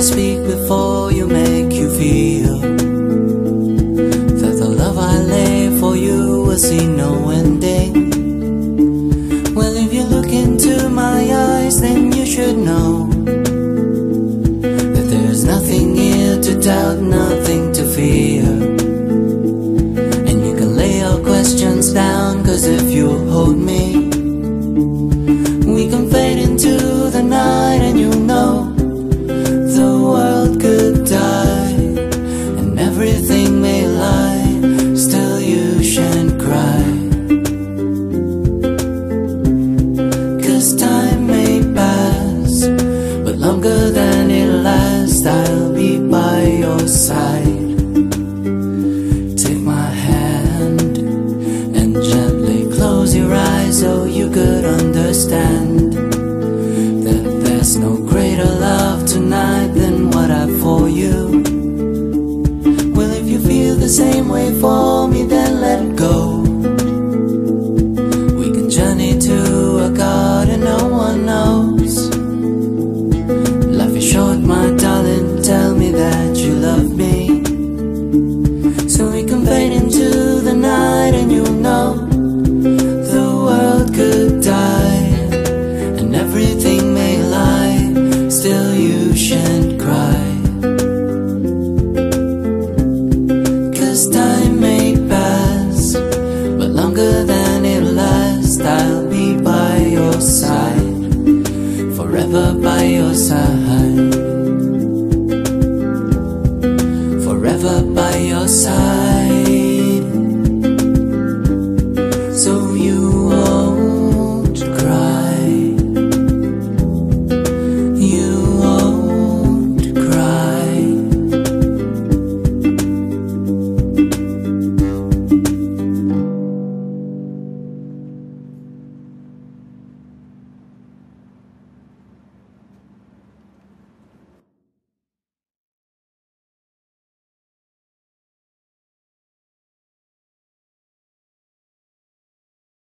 to speak before you make you feel that the love I lay for you will see no ending. Well, if you look into my eyes, then you should know that there's nothing here to doubt, nothing to fear. And you can lay your questions down, cause if you hold me. as time may pass, but longer than it lasts, I'll be by your side. impatient cry. Cause time may pass But longer than it lasts, I'll be by your side Forever by your side. Forever by your side.